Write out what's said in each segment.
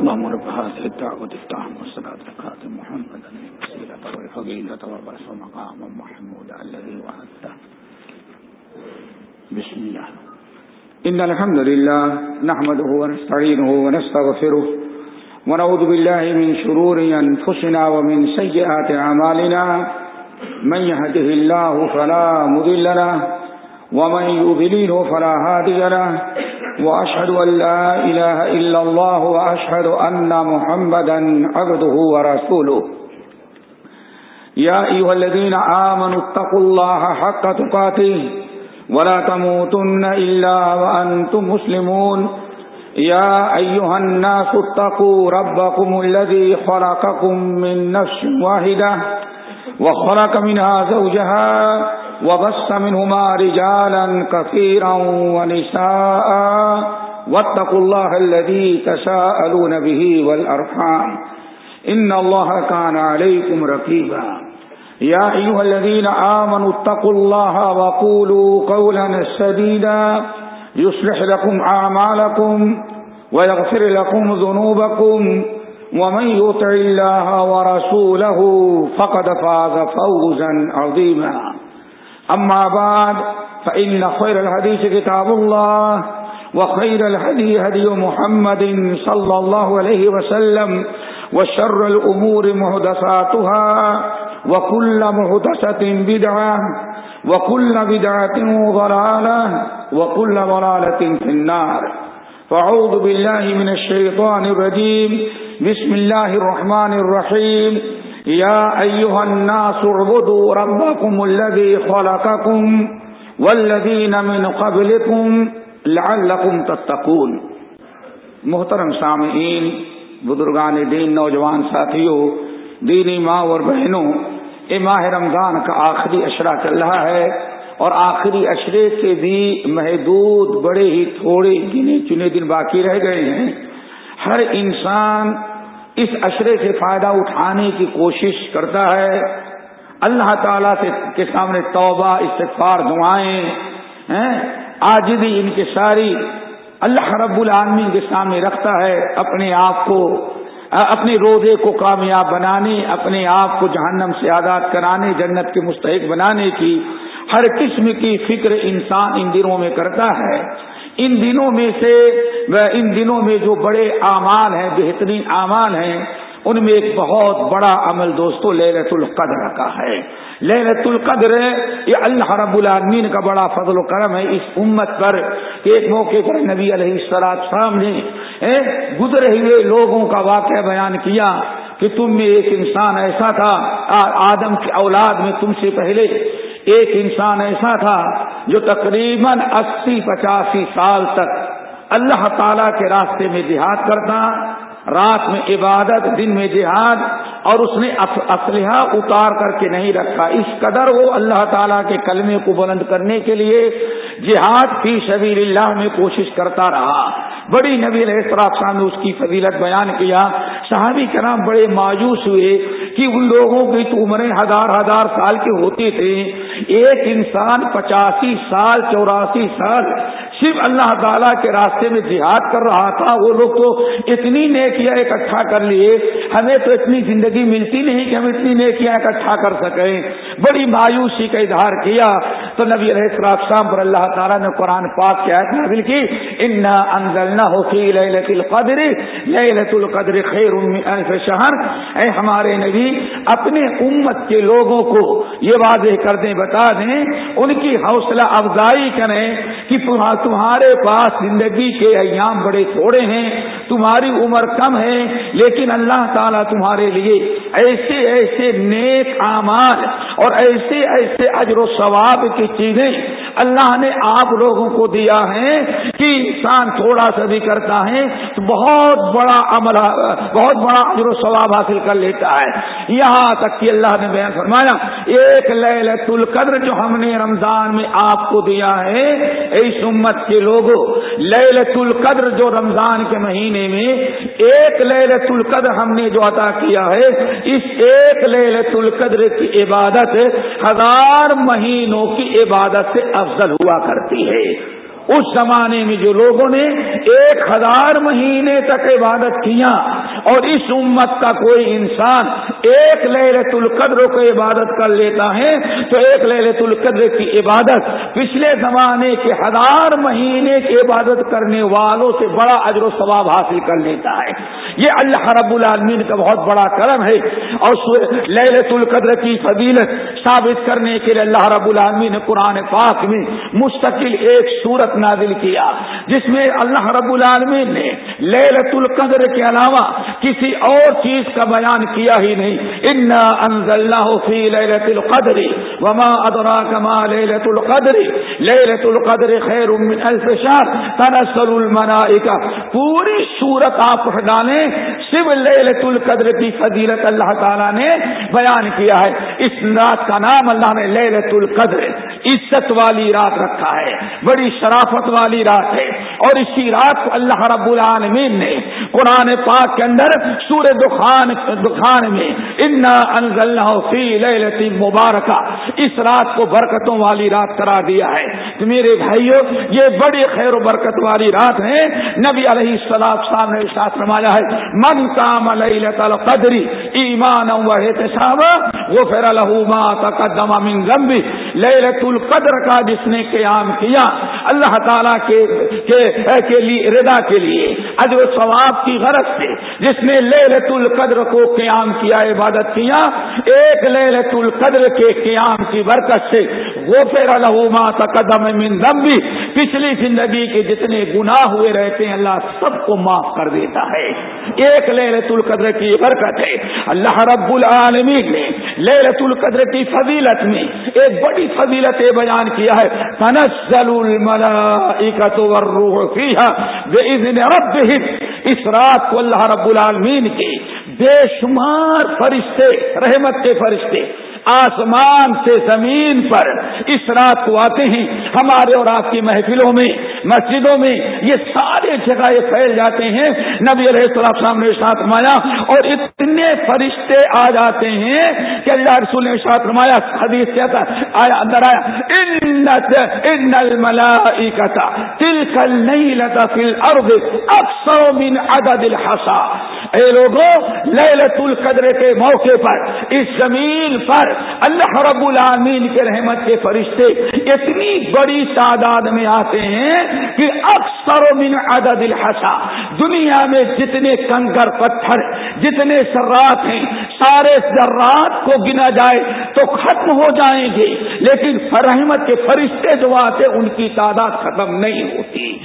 اللهم رب هذه الدعوة التامة والصلاة الخاتم محمد الوسيلة والفضيلة وبعث مقام محمود الذي وعدته. بسم الله. إن الحمد لله نحمده ونستعينه ونستغفره ونعوذ بالله من شرور أنفسنا ومن سيئات أعمالنا. من يهده الله فلا مذل له ومن يذليله فلا هادي له. وأشهد أن لا إله إلا الله وأشهد أن محمدا عبده ورسوله. يا أيها الذين آمنوا اتقوا الله حق تقاته ولا تموتن إلا وأنتم مسلمون. يا أيها الناس اتقوا ربكم الذي خلقكم من نفس واحدة وخلق منها زوجها وبس منهما رجالا كثيرا ونساء واتقوا الله الذي تساءلون به والأرحام. إن الله كان عليكم رقيبا. يا أيها الذين آمنوا اتقوا الله وقولوا قولا سديدا. يصلح لكم أعمالكم ويغفر لكم ذنوبكم. ومن يطع الله ورسوله فقد فاز فوزا عظيما. أما بعد، فإن خير الحديث كتاب الله، وخير الهدي هدي محمد صلى الله عليه وسلم، وشر الأمور مهدساتها، وكل مهدسة بدعة، وكل بدعة ضلالة، وكل ضلالة في النار. فعوذ بالله من الشيطان الرجيم، بسم الله الرحمن الرحيم. يا أيها الناس اعبدوا ربكم الذي خلقكم والذين من قبلكم لعلكم تتقون. محترم سامعین، بزرگان دین، نوجوان ساتھیوں دینی ماں اور بہنوں اے ماہ رمضان کا آخری اشرا چل رہا ہے اور آخری اشرے کے بھی محدود بڑے ہی تھوڑے گنے چنے دن باقی رہ گئے ہیں۔ ہر انسان اس اشرے سے فائدہ اٹھانے کی کوشش کرتا ہے۔ اللہ تعالی سے کے سامنے توبہ، استغفار، دعائیں آج بھی ان کے ساری اللہ رب العالمین کے سامنے رکھتا ہے۔ اپنے آپ کو اپنے روزے کو کامیاب بنانے، اپنے آپ کو جہنم سے آزاد کرانے، جنت کے مستحق بنانے کی ہر قسم کی فکر انسان ان دنوں میں کرتا ہے۔ ان دنوں میں سے ان دنوں میں جو بڑے اعمال ہیں، بہترین اعمال ہیں، ان میں ایک بہت بڑا عمل دوستوں للت القدر کا ہے۔ للت القدر، یہ اللہ رب العالمین کا بڑا فضل و کرم ہے۔ اس امت پر ایک موقع پر نبی علیہ السلام شام نے گزرے ہوئے لوگوں کا واقعہ بیان کیا کہ تم میں ایک انسان ایسا تھا آدم کی اولاد میں تم سے پہلے ایک انسان ایسا تھا جو تقریباً اسی پچاسی سال تک اللہ تعالی کے راستے میں جہاد کرتا، رات میں عبادت، دن میں جہاد، اور اس نے اسلحہ اتار کر کے نہیں رکھا۔ اس قدر وہ اللہ تعالیٰ کے کلمے کو بلند کرنے کے لیے جہاد فی سبیل اللہ میں کوشش کرتا رہا۔ بڑی نبی صاحب نے اس کی فضیلت بیان کیا۔ صحابی کرام بڑے مایوس ہوئے کہ ان لوگوں کی تو عمریں ہزار ہزار سال کے ہوتے تھے ایک انسان پچاسی سال، چوراسی سال صرف اللہ تعالیٰ کے راستے میں جہاد کر رہا تھا۔ وہ لوگ تو اتنی نیکیاں اکٹھا کر لیے۔ ہمیں تو اتنی زندگی ملتی نہیں کہ ہم اتنی نیکیاں اکٹھا کر سکیں۔ بڑی مایوسی کا اظہار کیا۔ تو نبی علیہ السلام پر اللہ تعالیٰ نے قرآن پاک کی آیت نازل کی، انا انزلنا ہو فی لیلۃ القدر لیلۃ القدر خیر من الف شہر اے ہمارے نبی اپنے امت کے لوگوں کو یہ واضح کر دیں، بتا دیں، ان کی حوصلہ افزائی کریں کہ تمہارے پاس زندگی کے ایام بڑے تھوڑے ہیں، تمہاری عمر کم ہے، لیکن اللہ تعالیٰ تمہارے لیے ایسے ایسے نیک اعمال اور ایسے ایسے اجر و ثواب کی چیزیں اللہ نے آپ لوگوں کو دیا ہے کہ انسان تھوڑا سا بھی کرتا ہے تو بہت بڑا عمل، بہت بڑا اجر و ثواب حاصل کر لیتا ہے۔ یہاں تک کہ اللہ نے بیان فرمایا، ایک للت القدر جو ہم نے رمضان میں آپ کو دیا ہے اس امت کے لوگوں للت القدر جو رمضان کے مہینے میں ایک للت القدر ہم نے جو عطا کیا ہے، اس ایک للت القدر کی عبادت ہزار مہینوں کی عبادت سے افضل ہوا کرتی ہے۔ اس زمانے میں جو لوگوں نے ایک ہزار مہینے تک عبادت کیا اور اس امت کا کوئی انسان ایک لہلت القدر کو عبادت کر لیتا ہے، تو ایک لہلت القدر کی عبادت پچھلے زمانے کے ہزار مہینے کی عبادت کرنے والوں سے بڑا اجر و ثواب حاصل کر لیتا ہے۔ یہ اللہ رب العالمین کا بہت بڑا کرم ہے اور لہلت القدر کی فضیلت ثابت کرنے کے لیے اللہ رب العالمین نے قرآن پاک میں مستقل ایک صورت نازل کیا، جس میں اللہ رب العالمین نے لہلت القدر کے علاوہ کسی اور چیز کا بیان کیا ہی نہیں۔ ان فی لہلت القدر وما ادرا کما لہلت القدر۔ لہلت القدر خیر من الف شہر تنسل الملائکہ۔ پوری صورت آپ ڈالیں شیو لہلت القدر کی فضیلت اللہ تعالیٰ نے بیان کیا ہے۔ اس رات کا نام اللہ نے للت القدر عزت والی رات رکھا ہے، بڑی شرافت والی رات ہے۔ اور اسی رات کو اللہ رب العالمین نے قرآن پاک کے اندر سور دخان دخان میں انا فی للت مبارکہ اس رات کو برکتوں والی رات کرا دیا ہے۔ میرے بھائیوں یہ بڑی خیر و برکت والی رات ہے۔ نبی علیہ السلام صاحب نے ساتھ رمایا ہے من کام للت القدری ایمان و احتساب وہ پھر الحما تقدم من ذنبی۔ للت القدر کا جس نے قیام کیا اللہ تعالیٰ کے کے, کے لیے ردا کے لیے اجر ثواب کی غرض سے۔ جس نے للت القدر کو قیام کیا عبادت کیا ایک للت القدر کے قیام کی برکت سے وہ پھر الحما تقدم من ذنبی پچھلی زندگی کے جتنے گناہ ہوئے رہتے ہیں، اللہ سب کو معاف کر دیتا ہے۔ ایک للت القدر کی برکت ہے۔ اللہ رب العالمین نے للت القدر کی فضیلت میں ایک بڑی فضیلت بیان کیا ہے۔ تنزل الملائکۃ والروح فیہا باذن ربہم۔ اس رات کو اللہ رب العالمین کے بے شمار فرشتے، رحمت کے فرشتے آسمان سے زمین پر اس رات کو آتے ہیں، ہمارے اور آپ کی محفلوں میں، مسجدوں میں، یہ سارے جگہ پھیل جاتے ہیں۔ نبی علیہ السلام سامنے ساتھ مایا اور اتنے فرشتے آ جاتے ہیں کہ اللہ رسول نے ساتھ مایا حدیث کیا تھا؟ آیا، اندر آیا ان الملائکتا تلک اللیلت فی الارض اکثر من عدد الحصا اے لوگوں لیلت القدر کے موقع پر، اس زمین پر اللہ رب العالمین کے رحمت کے فرشتے اتنی بڑی تعداد میں آتے ہیں کہ اکثر من عدد الحسا دنیا میں جتنے کنکر پتھر، جتنے سرات ہیں، سارے ذرات کو گنا جائے تو ختم ہو جائیں گے۔ لیکن رحمت کے فرشتے جو آتے، ان کی تعداد ختم نہیں ہوتی۔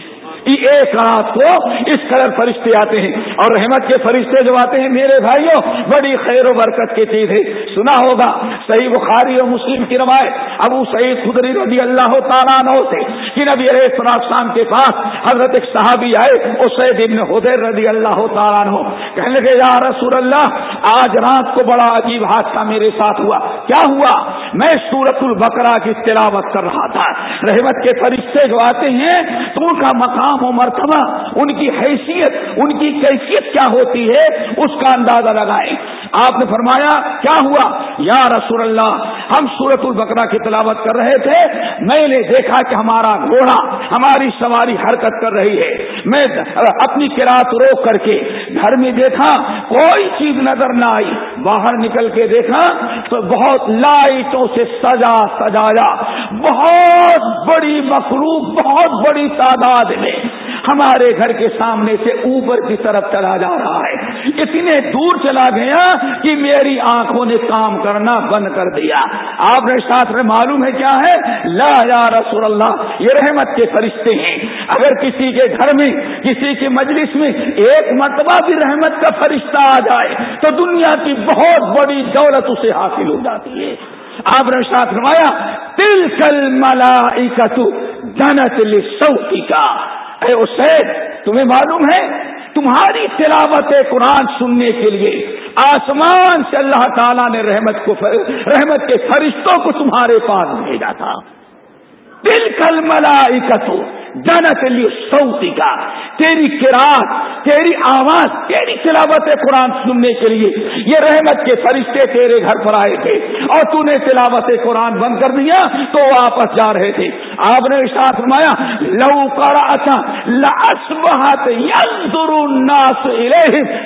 ایک رات کو اس قدر فرشتے آتے ہیں اور رحمت کے فرشتے جو آتے ہیں، میرے بھائیوں، بڑی خیر و برکت کی چیز ہے۔ سنا ہوگا، صحیح بخاری اور مسلم کی روایت، ابو سعید خدری رضی اللہ تعالیٰ نو سے، کہ نبی علیہ السلام شام کے پاس حضرت ایک صحابی آئے اور سید ابن حدیر رضی اللہ تعالیٰ نو کہنے لگے، یا رسول اللہ، آج رات کو بڑا عجیب حادثہ میرے ساتھ ہوا۔ کیا ہوا؟ میں سورت البقرہ کی تلاوت کر رہا تھا۔ رحمت کے فرشتے جو آتے ہیں، تو ان کا مقام و مرتبہ، ان کی حیثیت، ان کی کیفیت کیا ہوتی ہے، اس کا اندازہ لگائیں۔ آپ نے فرمایا، کیا ہوا؟ یا رسول اللہ، ہم سورت البقرہ کی تلاوت کر رہے تھے، میں نے دیکھا کہ ہمارا گھوڑا، ہماری سواری حرکت کر رہی ہے۔ میں اپنی کراط روک کر کے گھر میں دیکھا، کوئی چیز نظر نہ آئی۔ باہر نکل کے دیکھا تو بہت لائٹوں سے سجا، سجایا۔ بہت بڑی مخلوق، بہت بڑی تعداد میں ہمارے گھر کے سامنے سے اوپر کی طرف چلا جا رہا ہے۔ اتنے دور چلا گیا کہ میری آنکھوں نے کام کرنا بند کر دیا۔ آپ نے ساتھ میں معلوم ہے کیا ہے؟ لا یا رسول اللہ، یہ رحمت کے فرشتے ہیں۔ اگر کسی کے گھر میں، کسی کی مجلس میں ایک مرتبہ بھی رحمت کا فرشتہ آ جائے، تو دنیا کی بہت بڑی دولت اسے حاصل ہو جاتی ہے۔ آپ نے ساتھ نمایا تل کل ملا جنت سوتی کا۔ اے اسید تمہیں معلوم ہے، تمہاری تلاوت قرآن سننے کے لیے آسمان سے اللہ تعالیٰ نے رحمت کو رحمت کے فرشتوں کو تمہارے پاس بھیجا تھا۔ دل کل ملا جنت لی سعودی کا۔ تیری کراط تیری آواز، تیری تلاوت قرآن سننے کے لیے۔ یہ رحمت کے فرشتے تیرے گھر پر آئے تھے۔ اور تو نے تلاوت قرآن بند کر دیا تو واپس جا رہے تھے۔ آپ نے ساتھ فرمایا، لو کرا اچھا لاس بہت الناس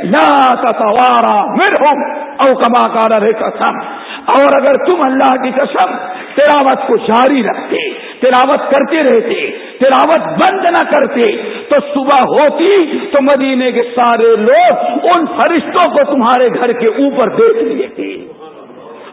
لا تتوارا منهم، او کما کارا رہے قسم۔ اور اگر تم اللہ کی قسم تلاوت کو جاری رکھتے تلاوت کرتے رہتے، تلاوت بند نہ کرتے۔ تو صبح ہوتی تو مدینے کے سارے لوگ ان فرشتوں کو تمہارے گھر کے اوپر دیکھ تھے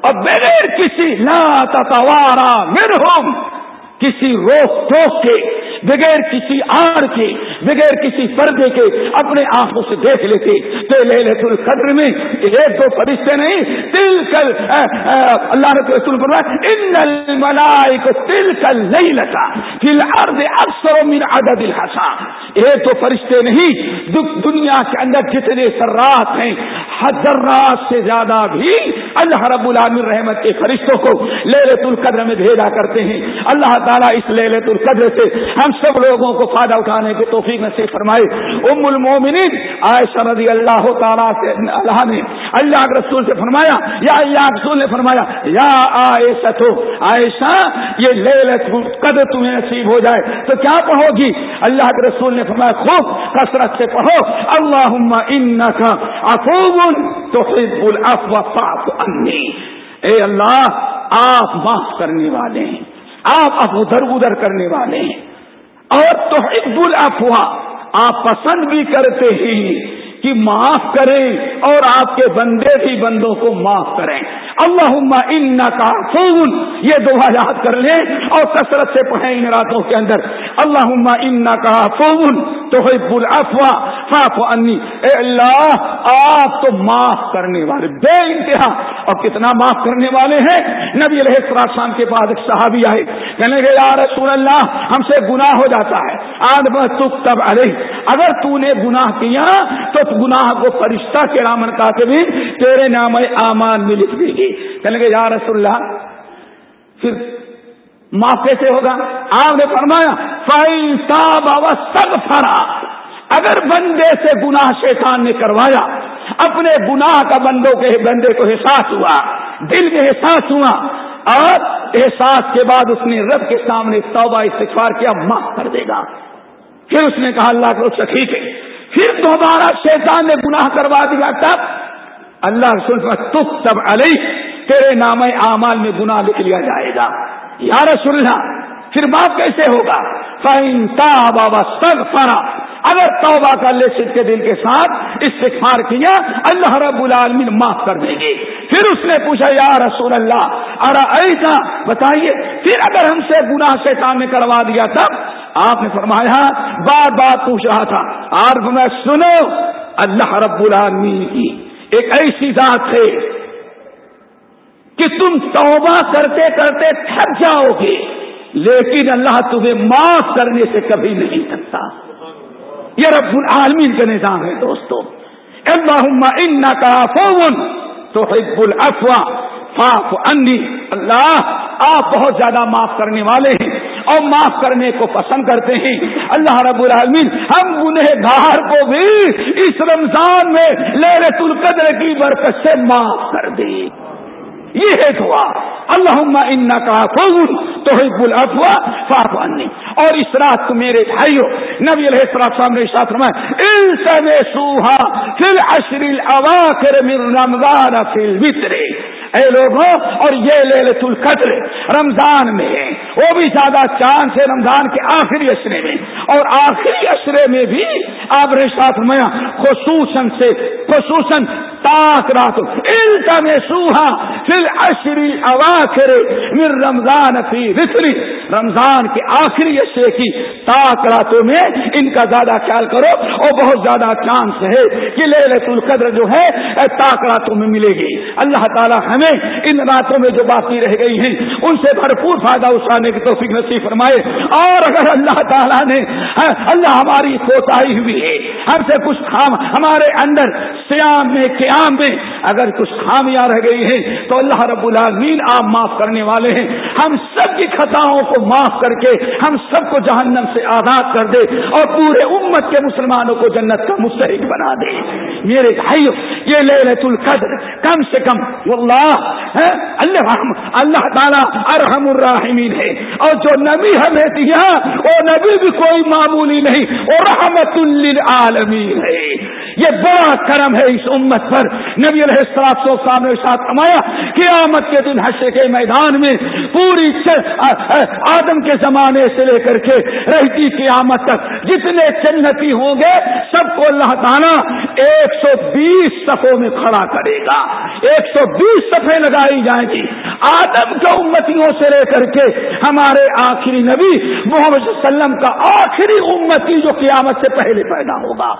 اب بغیر کسی نہ تتوارا منهم کسی روک ٹوک کے، بغیر کسی آڑ کے، بغیر کسی پردے کے اپنے آنکھوں سے دیکھ لیتے۔ تو لے لیتے القدر میں ایک دو فرشتے نہیں تل کل اللہ نے رسول پر ان ملائی کو تل کل نہیں لگا فی الارض اکثر من عدد الحسا ایک دو فرشتے نہیں دنیا کے اندر جتنے سرات ہیں حضر رات سے زیادہ بھی اللہ رب العالمین رحمت کے فرشتوں کو لے القدر میں بھیجا کرتے ہیں۔ اللہ تعالیٰ اس للت القدر سے ہم سب لوگوں کو فائدہ اٹھانے کی توفیق نصیب فرمائے۔ ام المومنین عائشہ رضی اللہ تعالیٰ سے اللہ نے اللہ کے رسول سے فرمایا، یا اللہ رسول نے فرمایا، یا عائشہ تو عائشہ، یہ للت قدر تمہیں نصیب ہو جائے۔ تو کیا پڑھو گی؟ اللہ کے رسول نے فرمایا، خوب کثرت سے پڑھو اللہ انکا افوب تحب العفو فاعف انی اے اللہ، آپ معاف کرنے والے ہیں۔ آپ اب ادھر ادھر کرنے والے ہیں۔ اور تو عبد افواہ آپ پسند بھی کرتے ہیں کہ معاف کریں اور آپ کے بندے بھی بندوں کو معاف کریں۔ اللہ ان کا فون یہ دعا یاد کر لیں اور کثرت سے پڑھیں ان راتوں کے اندر۔ اللہ ان کا فون تو بل افواہ انی اے اللہ، آپ تو معاف کرنے والے، بے انتہا۔ اور کتنا معاف کرنے والے ہیں؟ نبی علیہ السلام کے بعد ایک صحابی آئے۔ کہنے کہ یا رسول اللہ، ہم سے گناہ ہو جاتا ہے۔ آج بس تب علیہ۔ اگر تو نے گناہ کیا، تو گناہ کو فرشتہ کے کا بھی تیرے نام امان میں لکھ دے گی۔ کہنے کہ یا رسول اللہ، پھر معاف کیسے ہوگا؟ آپ نے فرمایا سب فرا اگر بندے سے گناہ شیطان نے کروایا، اپنے گناہ کا بندوں کے بندے کو احساس ہوا، دل میں احساس ہوا، اور احساس کے بعد اس نے رب کے سامنے توبہ استغفار کیا، معاف کر دے گا۔ پھر اس نے کہا، اللہ کو اچھا ٹھیک ہے۔ پھر دوبارہ شیطان نے گناہ کروا دیا تب اللہ رسول تب تب علیہ تیرے نام اعمال میں گناہ لکھ لیا جائے گا۔ یا رسول اللہ، پھر باپ کیسے ہوگا؟ فائن تاب سر فرا اگر توبہ کر لے سد کے دل کے ساتھ استغفار کیا، اللہ رب العالمین معاف کر دیں گے۔ پھر اس نے پوچھا، یا رسول اللہ ارا ایسا بتائیے، پھر اگر ہم سے گناہ سے کام کروا دیا تب؟ آپ نے فرمایا، بار بار پوچھ رہا تھا۔ اور میں سنو، اللہ رب العالمین کی ایک ایسی ذات ہے کہ تم توبہ کرتے کرتے تھک جاؤ گے، لیکن اللہ تمہیں معاف کرنے سے کبھی نہیں تھکتا۔ یہ رب العالمین کا نظام ہے دوستو۔ اللہ ان کا فون تو حب الفوا فاف انی اللہ، آپ بہت زیادہ معاف کرنے والے ہیں اور معاف کرنے کو پسند کرتے ہیں۔ اللہ رب العالمین ہم گنہ گار کو بھی اس رمضان میں لہرت القدر کی برکت سے معاف کر دیں۔ یہ ہے دعا۔ اللہ ان کا فون تو بل افوا فافانی اور اس رات کو میرے بھائیو، نبی علیہ السلام نے ساتھ میں سوہا فل اشریل الاواخر من رمضان فی وطرے اے لوگوں، اور یہ للت القدر رمضان میں ہے۔ وہ بھی زیادہ چاند سے رمضان کے آخری اشرے میں۔ اور آخری اشرے میں بھی آپ نے ساتھ میں خصوصاً سے، خصوصاً تاک رات میں سوہا پھر اشری اواخر مر رمضان فی رتری رمضان کے آخری اشرے کی تاک راتوں میں ان کا زیادہ خیال کرو۔ اور بہت زیادہ چانس ہے کہ للت القدر جو ہے تاک راتوں میں ملے گی۔ اللہ تعالی ہمیں ان راتوں میں جو باقی رہ گئی ہیں، ان سے بھرپور فائدہ اٹھانے کی توفیق نصیب فرمائے۔ اور اگر اللہ تعالیٰ نے ہاں، اللہ ہماری کوتاہی ہوئی ہے، ہم سے کچھ خام ہمارے اندر سیام میں، قیام میں اگر کچھ خامیاں رہ گئی ہیں، تو اللہ رب العالمین آپ معاف کرنے والے ہیں۔ ہم سب کی خطاؤں کو معاف کر کے ہم سب کو جہنم سے آزاد کر دے اور پورے امت کے مسلمانوں کو جنت کا مستحق بنا دے۔ میرے بھائی یہ لے القدر کم سے کم اللہ اللہ اللہ تعالیٰ ارحم الراحمین ہے۔ اور جو نبی ہمیں دیا وہ نبی بھی کوئی معمولی نہیں، وہ رحمت للعالمین ہے۔ یہ بڑا کرم ہے اس امت پر۔ نبی علیہ السلام سو سامنے ساتھ کمایا قیامت کے دن حشر کے میدان میں پوری آدم کے زمانے سے لے کر کے رہتی قیامت تک۔ جتنے جنتی ہوں گے، سب کو اللہ تعالیٰ ایک سو بیس صفوں میں کھڑا کرے گا۔ ایک سو بیس صفحے لگائی جائیں گی۔ آدم کے امتیوں سے لے کر کے ہمارے آخری نبی محمد وسلم کا آخری امتی جو قیامت سے پہلے پیدا ہوگا۔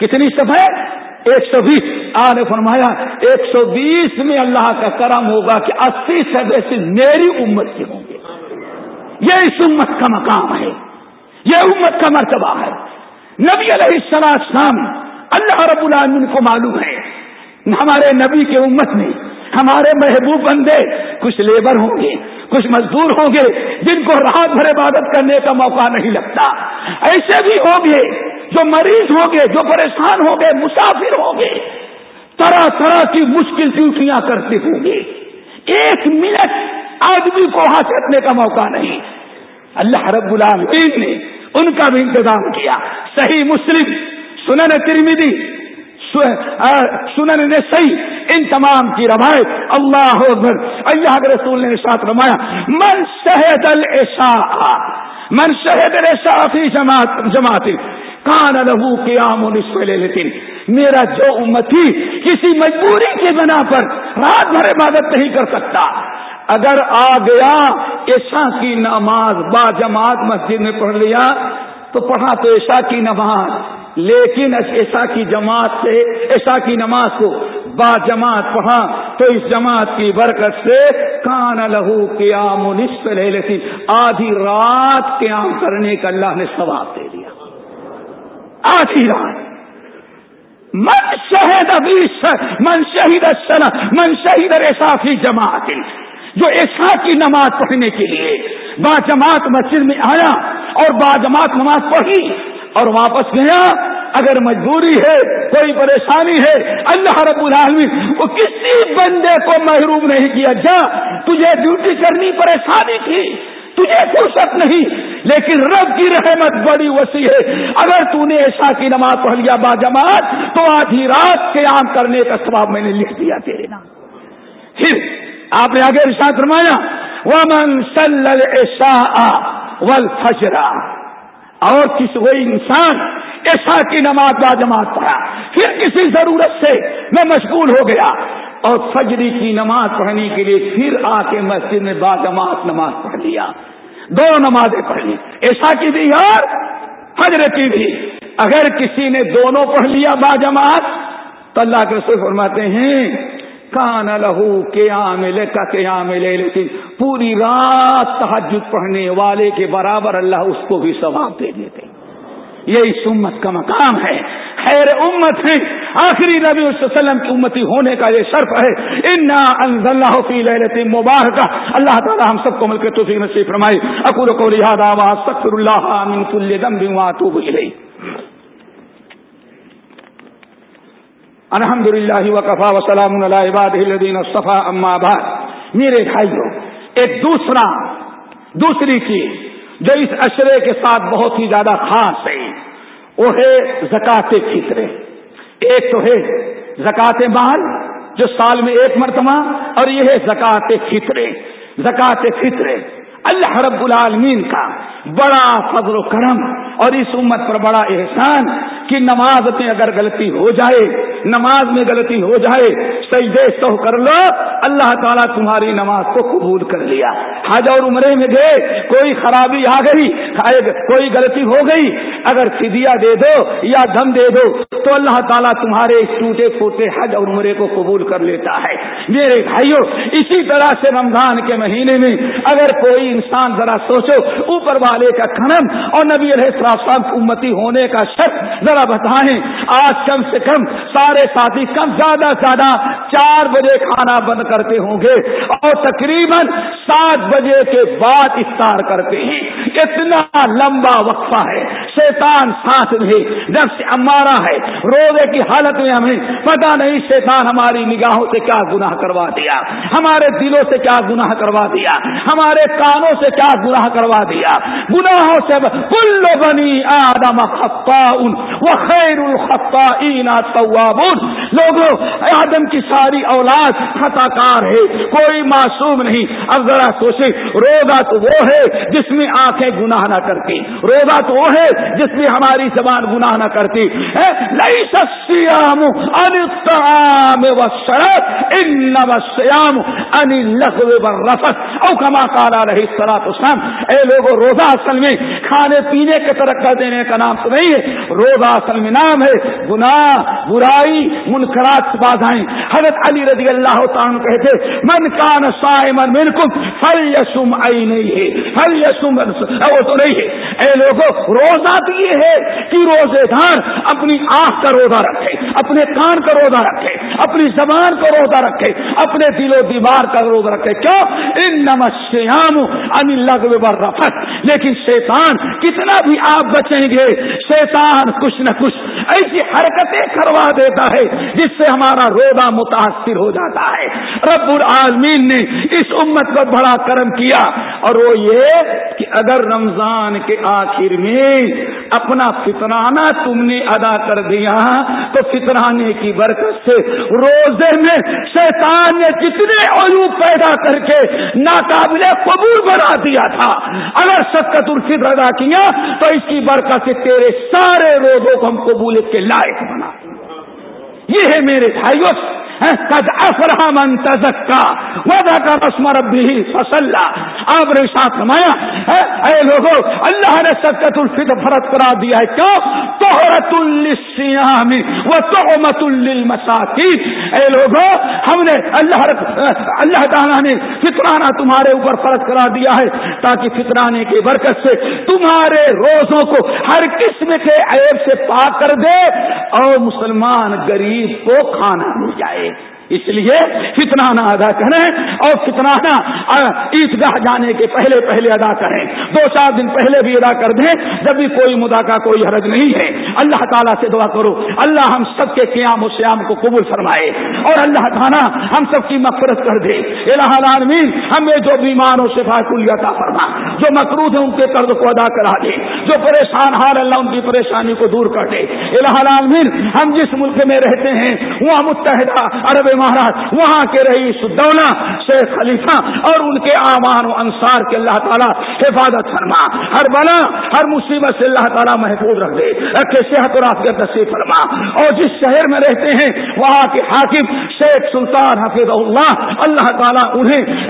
کتنی صفحے ایک سو بیس۔ آنے فرمایا، ایک سو بیس میں اللہ کا کرم ہوگا کہ اسی سب سے میری امت کے ہوں گے۔ یہ اس امت کا مقام ہے۔ یہ امت کا مرتبہ ہے۔ نبی علیہ السلام، اللہ رب العالمین کو معلوم ہے، ہمارے نبی کے امت میں ہمارے محبوب بندے کچھ لیبر ہوں گے، کچھ مزدور ہوں گے، جن کو رات بھر عبادت کرنے کا موقع نہیں لگتا۔ ایسے بھی ہوں گے جو مریض ہوں گے، جو پریشان ہوں گے، مسافر ہوں گے۔ طرح طرح کی مشکل ڈیوٹیاں کرتے ہوں گے۔ ایک منٹ آدمی کو وہاں سے اپنے کا موقع نہیں۔ اللہ رب العالمین نے ان کا بھی انتظام کیا۔ صحیح مسلم، سنن ترمیدی سنن نے صحیح ان تمام کی روایت اللہ اللہ کے رسول نے ساتھ رمایا من شہد الشا من شہد الشا فی جماعت جماعت کان لہو قیام لیکن میرا جو امتی کسی مجبوری کی بنا پر رات بھر عبادت نہیں کر سکتا۔ اگر آ گیا ایشا کی نماز با جماعت مسجد میں پڑھ لیا، تو پڑھا تو ایشا کی نماز۔ لیکن ایسا کی جماعت سے ایسا کی نماز کو با جماعت پڑھا، تو اس جماعت کی برکت سے کان لہو قیام نصف لے لیتی آدھی رات قیام کرنے کا اللہ نے ثواب دے دیا۔ آدھی رات۔ من شہید ابھی من شہید من شہید ایسا جماعت۔ جو ایسا کی نماز پڑھنے کے لیے با جماعت مسجد میں آیا اور با جماعت نماز پڑھی اور واپس گیا۔ اگر مجبوری ہے، کوئی پریشانی ہے، اللہ رب العالمین وہ کسی بندے کو محروم نہیں کیا۔ جا، تجھے ڈیوٹی کرنی پریشانی تھی، تجھے فرصت نہیں، لیکن رب کی رحمت بڑی وسیع ہے۔ اگر تو نے ایسا کی نماز پڑھ لیا با جماعت، تو آدھی رات قیام کرنے کا سواب میں نے لکھ دیا تیرے نام۔ پھر آپ نے آگے رشاط فرمایا، ومن ول فجرا اور کسی کوئی انسان ایسا کی نماز با جماعت پڑھا۔ پھر کسی ضرورت سے میں مشغول ہو گیا۔ اور فجری کی نماز پڑھنے کے لیے پھر آ کے مسجد میں با جماعت نماز پڑھ لیا۔ دو نمازیں پڑھ لی۔ ایسا کی بھی اور فجر کی بھی۔ اگر کسی نے دونوں پڑھ لیا با جماعت، تو اللہ کے رسول فرماتے ہیں کان لہو قیام کا قیام لے لیکن پوری رات تحجد پڑھنے والے کے برابر اللہ اس کو بھی ثواب دے دیتے یہ اس امت کا مقام ہے۔ خیر امت ہے آخری نبی صلی اللہ علیہ وسلم کی امتی ہونے کا یہ شرف ہے۔ انا اللہ فی لہلت مبارکہ اللہ تعالی ہم سب کو مل کے توفیق نصیب فرمائے۔ اکور کو لہٰذا سکر اللہ من کل دم بھی وہاں الحمد للہ وقفا وسلام الدین صفا اما بعد۔ میرے بھائیوں ایک دوسرا، دوسری چیز جو اس اشرے کے ساتھ بہت ہی زیادہ خاص ہے، وہ ہے زکات فطرے ایک تو ہے زکات مال، جو سال میں ایک مرتبہ، اور یہ ہے زکات فطرے زکات فطرے اللہ رب العالمین کا بڑا فضل و کرم اور اس امت پر بڑا احسان کہ نماز میں اگر غلطی ہو جائے، نماز میں غلطی ہو جائے، سجدے سو کر لو، اللہ تعالیٰ تمہاری نماز کو قبول کر لیا۔ حج اور عمرے میں گئے، کوئی خرابی آ گئی کوئی غلطی ہو گئی، اگر فدیا دے دو یا دم دے دو، تو اللہ تعالیٰ تمہارے ٹوٹے پھوٹے حج اور عمرے کو قبول کر لیتا ہے۔ میرے بھائیوں، اسی طرح سے رمضان کے مہینے میں اگر کوئی انسان ذرا سوچو، اوپر والے کا کھنم اور نبی علیہ امتی ہونے کا شک ذرا بتائیں، آج کم سے کم سارے ساتھی کم زیادہ زیادہ چار بجے کھانا بند کرتے ہوں گے اور تقریباً سات بجے کے بعد افطار کرتے ہیں۔ اتنا لمبا وقفہ ہے۔ شیطان ساتھ میں نفس امارا ہے۔ روزے کی حالت میں ہمیں پتا نہیں شیطان ہماری نگاہوں سے کیا گناہ کروا دیا، ہمارے دلوں سے کیا گناہ کروا دیا، ہمارے کانوں سے کیا گناہ کروا دیا۔ گناہوں سے کل بنی آدم خطا وہ خیر الخطا لوگوں آدم کی ساری اولاد خطا کار ہے، کوئی معصوم نہیں۔ اب ذرا سوچے روزہ تو وہ ہے جس میں آنکھیں گناہ نہ کرتی۔ روزہ تو وہ ہے جس میں ہماری زبان گناہ نہ کرتی۔ لئی سیام انتام و شرط ان سیام ان رفت او کما کالا رہی سرا تو اے لوگوں روزہ اصل میں کھانے پینے کے ترقہ دینے کا نام تو نہیں ہے۔ روزہ اصل میں نام ہے، گناہ، برائی، منکرات بازائیں حضرت علی رضی اللہ تعالیٰ کہتے من کان سائمن منکم فل یسم آئی نہیں ہے فل یسم وہ تو نہیں ہے۔ اے لوگوں روزہ تو یہ ہے کہ روزے دار اپنی آنکھ کا روزہ رکھے، اپنے کان کا روزہ رکھے، اپنی زبان کا روزہ رکھے، اپنے دل و دیوار کا روزہ رکھے۔ کیوں؟ ان نمسیام ان لغو رفت لیکن شیطان، کتنا بھی آپ بچیں گے، شیطان کچھ نہ کچھ ایسی حرکتیں کروا دیتا ہے جس سے ہمارا روزہ متاثر ہو جاتا ہے۔ رب العالمین نے اس امت پر بڑا کرم کیا اور وہ یہ کہ اگر رمضان کے آخر میں اپنا فطرانہ تم نے ادا کر دیا تو فطرانے کی برکت سے روزے میں شیطان نے جتنے عیوب پیدا کر کے ناقابل قبول بنا دیا تھا۔ اگر شکت الفطر ادا کیا تو اس کی برکت سے تیرے سارے روزوں کو ہم قبول کے لائق بنا۔ یہ ہے میرے بھائیوں قد افرح من تزکا ودا کا رسم ربی فصلہ آپ نے ساتھ نمایا اے لوگوں اللہ نے سکت الفطر فرد کرا دیا ہے، کیوں؟ توحرت السیام و تحمت اے لوگوں ہم نے اللہ اللہ تعالیٰ نے فطرانہ تمہارے اوپر فرض کرا دیا ہے، تاکہ فطرانے کی برکت سے تمہارے روزوں کو ہر قسم کے عیب سے پاک کر دے اور مسلمان غریب کو کھانا مل جائے۔ اس لیے فتنانہ ادا کریں اور فتنانہ عیدگاہ جانے کے پہلے پہلے ادا کریں۔ دو چار دن پہلے بھی ادا کر دیں، جب بھی کوئی مدا کا کوئی حرج نہیں ہے۔ اللہ تعالیٰ سے دعا کرو، اللہ ہم سب کے قیام و سیام کو قبول فرمائے۔ اور اللہ تعالیٰ ہم سب کی مفرت کر دے۔ الہ العالمین، ہمیں جو بیماروں سے عطا فرما، جو مقروض ہے ان کے قرض کو ادا کرا دے۔ جو پریشان حال اللہ ان کی پریشانی کو دور کر دے۔ الہ العالمین، ہم جس ملک میں رہتے ہیں، وہاں متحدہ عرب مہاراج، وہاں کے رئیس الدولہ، شیخ خلیفہ اور ان کے آمان و انصار کے اللہ تعالیٰ حفاظت فرما۔ ہر بنا ہر مصیبت سے اللہ تعالیٰ محفوظ رکھ دے، رکھے صحت اور آفیت نصیب فرما۔ اور جس شہر میں رہتے ہیں، وہاں کے حاکم شیخ سلطان حفیظ اللہ اللہ تعالیٰ انہیں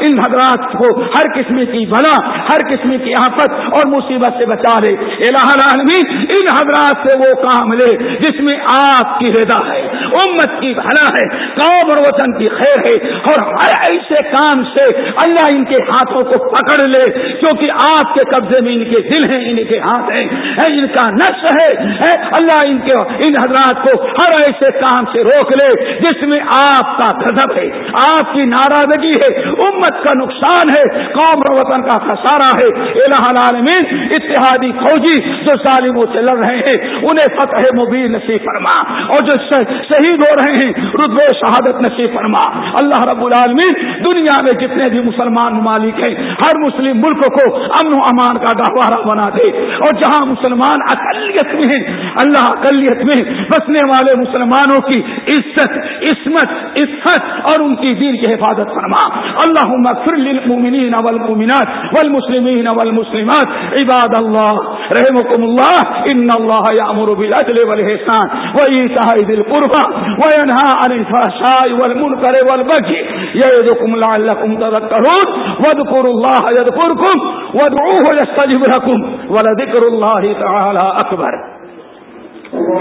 ان حضرات کو ہر قسم کی بلا، ہر قسم کی آفت اور مصیبت سے بچا لے۔ الہ العالمین، ان حضرات سے وہ کام لے جس میں آپ کی رضا ہے، امت کی بھلا ہے۔ قوم اور وطن کی خیر ہے اور ہر ایسے کام سے اللہ ان کے ہاتھوں کو پکڑ لے، کیونکہ آپ کے قبضے میں ان کے دل ہیں، ان کے ہاتھ ہیں۔ ان کا نقش ہے اللہ ان کے، ان حضرات کو ہر ایسے کام سے روک لے جس میں آپ کا غضب ہے، آپ کی ناراضگی ہے، امت کا نقصان ہے، قوم اور وطن کا خسارہ ہے۔ الہ العالمین، اتحادی فوجی جو ظالموں سے لڑ رہے ہیں، انہیں فتح مبین نصیب فرما اور جو شہید ہو رہے ہیں، رتبے شہادت نصیب فرما۔ اللہ رب العالمین، دنیا میں جتنے بھی مسلمان ممالک ہیں، ہر مسلم ملک کو امن و امان کا گہوارہ بنا دے۔ اور جہاں مسلمان اقلیت میں ہیں، اللہ اقلیت میں بسنے والے مسلمانوں کی عزت، عصمت عزت اور ان کی دین کی حفاظت فرما۔ اللہ مغفر للمؤمنین والمؤمنات والمسلمین والمسلمات۔ عباد اللہ رحمكم اللہ، ان اللہ یامر بالعدل والحسان وایتاء ذی القربى وینھا عن الفحشاء بالفحشاء والمنكر والبغي يعظكم لعلكم تذكرون واذكروا الله يذكركم وادعوه يستجب لكم ولذكر الله تعالى أكبر.